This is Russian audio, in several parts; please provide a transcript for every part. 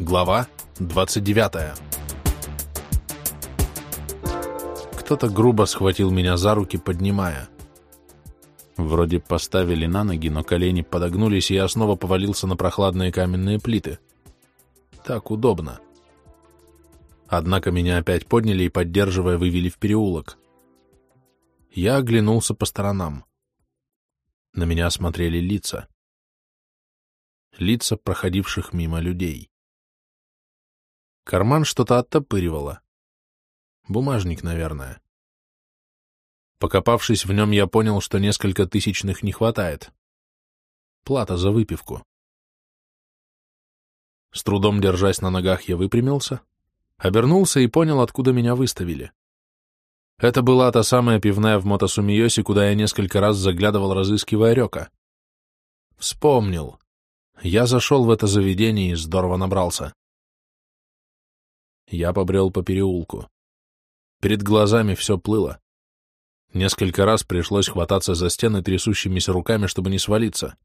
Глава 29 Кто-то грубо схватил меня за руки, поднимая. Вроде поставили на ноги, но колени подогнулись, и я снова повалился на прохладные каменные плиты. Так удобно. Однако меня опять подняли и, поддерживая, вывели в переулок. Я оглянулся по сторонам. На меня смотрели лица. Лица проходивших мимо людей. Карман что-то оттопыривало. Бумажник, наверное. Покопавшись в нем, я понял, что несколько тысячных не хватает. Плата за выпивку. С трудом держась на ногах, я выпрямился, обернулся и понял, откуда меня выставили. Это была та самая пивная в Мотосумиосе, куда я несколько раз заглядывал, разыскивая Рёка. Вспомнил. Я зашел в это заведение и здорово набрался. Я побрел по переулку. Перед глазами все плыло. Несколько раз пришлось хвататься за стены трясущимися руками, чтобы не свалиться.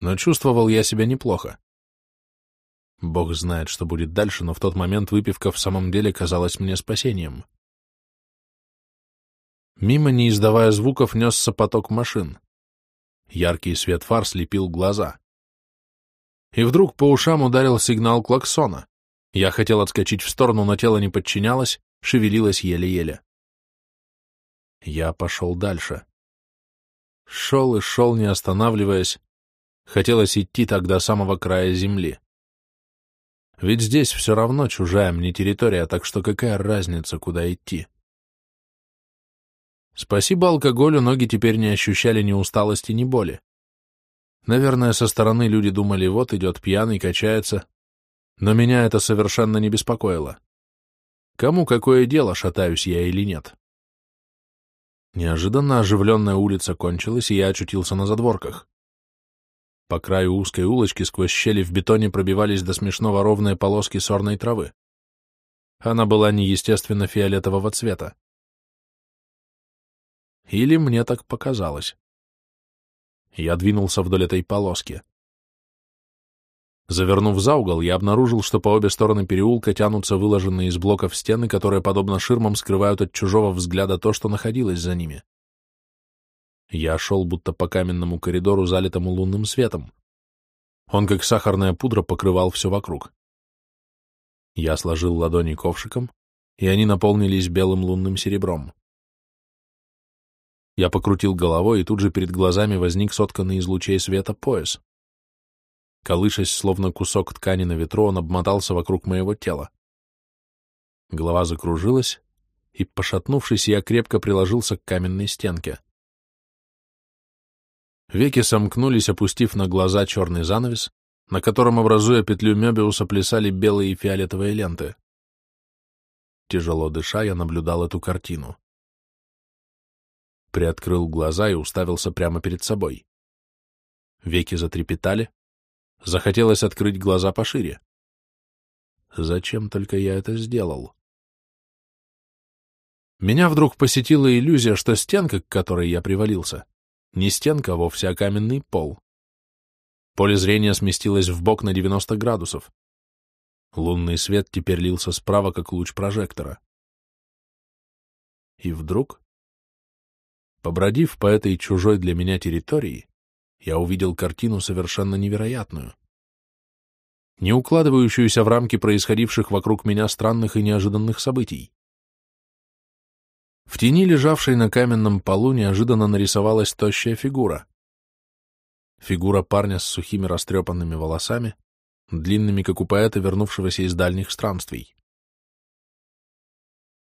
Но чувствовал я себя неплохо. Бог знает, что будет дальше, но в тот момент выпивка в самом деле казалась мне спасением. Мимо, не издавая звуков, несся поток машин. Яркий свет фар слепил глаза. И вдруг по ушам ударил сигнал клаксона. Я хотел отскочить в сторону, но тело не подчинялось, шевелилось еле-еле. Я пошел дальше. Шел и шел, не останавливаясь. Хотелось идти так до самого края земли. Ведь здесь все равно чужая мне территория, так что какая разница, куда идти? Спасибо алкоголю, ноги теперь не ощущали ни усталости, ни боли. Наверное, со стороны люди думали, вот идет пьяный, качается, но меня это совершенно не беспокоило. Кому какое дело, шатаюсь я или нет? Неожиданно оживленная улица кончилась, и я очутился на задворках. По краю узкой улочки сквозь щели в бетоне пробивались до смешного ровные полоски сорной травы. Она была неестественно фиолетового цвета. Или мне так показалось. Я двинулся вдоль этой полоски. Завернув за угол, я обнаружил, что по обе стороны переулка тянутся выложенные из блоков стены, которые, подобно ширмам, скрывают от чужого взгляда то, что находилось за ними. Я шел будто по каменному коридору, залитому лунным светом. Он, как сахарная пудра, покрывал все вокруг. Я сложил ладони ковшиком, и они наполнились белым лунным серебром. Я покрутил головой, и тут же перед глазами возник сотканный из лучей света пояс. Колышась, словно кусок ткани на ветру, он обмотался вокруг моего тела. Голова закружилась, и, пошатнувшись, я крепко приложился к каменной стенке. Веки сомкнулись, опустив на глаза черный занавес, на котором, образуя петлю Мёбиуса, плясали белые и фиолетовые ленты. Тяжело дыша, я наблюдал эту картину. Приоткрыл глаза и уставился прямо перед собой. Веки затрепетали, Захотелось открыть глаза пошире. Зачем только я это сделал? Меня вдруг посетила иллюзия, что стенка, к которой я привалился, не стенка, а вовсе, а каменный пол. Поле зрения сместилось в бок на 90 градусов. Лунный свет теперь лился справа, как луч прожектора. И вдруг, побродив по этой чужой для меня территории, я увидел картину совершенно невероятную, не укладывающуюся в рамки происходивших вокруг меня странных и неожиданных событий. В тени, лежавшей на каменном полу, неожиданно нарисовалась тощая фигура. Фигура парня с сухими растрепанными волосами, длинными, как у поэта, вернувшегося из дальних странствий.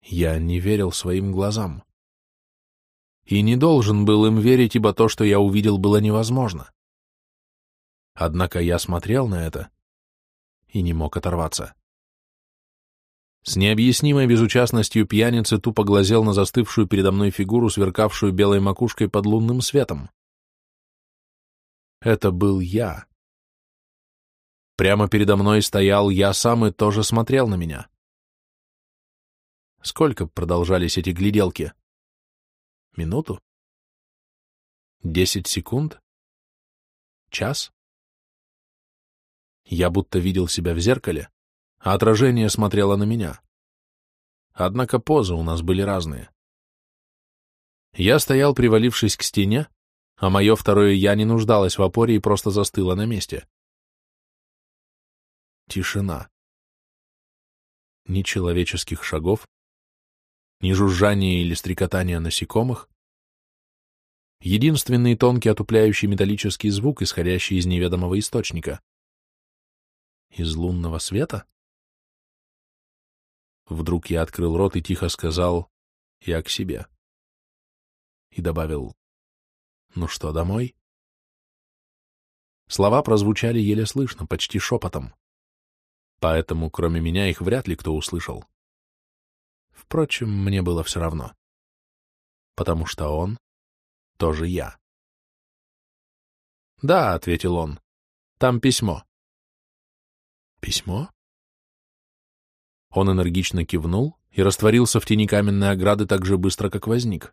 Я не верил своим глазам и не должен был им верить, ибо то, что я увидел, было невозможно. Однако я смотрел на это и не мог оторваться. С необъяснимой безучастностью пьяницы тупо глазел на застывшую передо мной фигуру, сверкавшую белой макушкой под лунным светом. Это был я. Прямо передо мной стоял я сам и тоже смотрел на меня. Сколько продолжались эти гляделки? Минуту? Десять секунд? Час? Я будто видел себя в зеркале, а отражение смотрело на меня. Однако позы у нас были разные. Я стоял, привалившись к стене, а мое второе «я» не нуждалось в опоре и просто застыло на месте. Тишина. Ни человеческих шагов, ни жужжания или стрекотания насекомых. Единственный тонкий отупляющий металлический звук, исходящий из неведомого источника. Из лунного света? Вдруг я открыл рот и тихо сказал «Я к себе». И добавил «Ну что, домой?» Слова прозвучали еле слышно, почти шепотом. Поэтому, кроме меня, их вряд ли кто услышал. Впрочем, мне было все равно. Потому что он тоже я. «Да», — ответил он, — «там письмо». «Письмо?» Он энергично кивнул и растворился в тени каменной ограды так же быстро, как возник.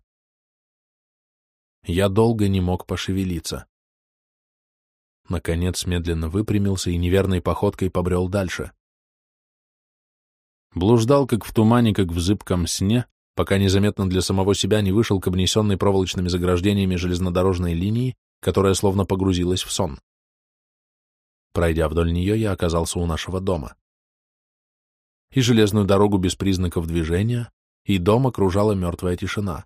Я долго не мог пошевелиться. Наконец медленно выпрямился и неверной походкой побрел дальше. Блуждал, как в тумане, как в зыбком сне, пока незаметно для самого себя не вышел к обнесенной проволочными заграждениями железнодорожной линии, которая словно погрузилась в сон. Пройдя вдоль нее, я оказался у нашего дома. И железную дорогу без признаков движения, и дом окружала мертвая тишина.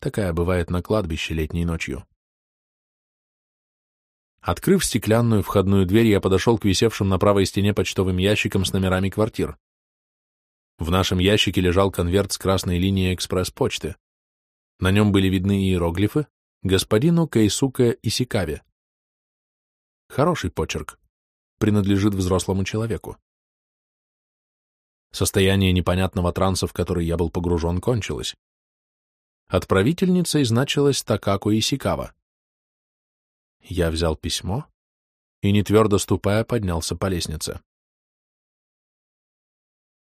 Такая бывает на кладбище летней ночью. Открыв стеклянную входную дверь, я подошел к висевшим на правой стене почтовым ящикам с номерами квартир. В нашем ящике лежал конверт с красной линией экспресс-почты. На нем были видны иероглифы «Господину Кейсука Исикаве». Хороший почерк. Принадлежит взрослому человеку. Состояние непонятного транса, в который я был погружен, кончилось. Отправительницей значилась Такако Исикава. Я взял письмо и, не твердо ступая, поднялся по лестнице.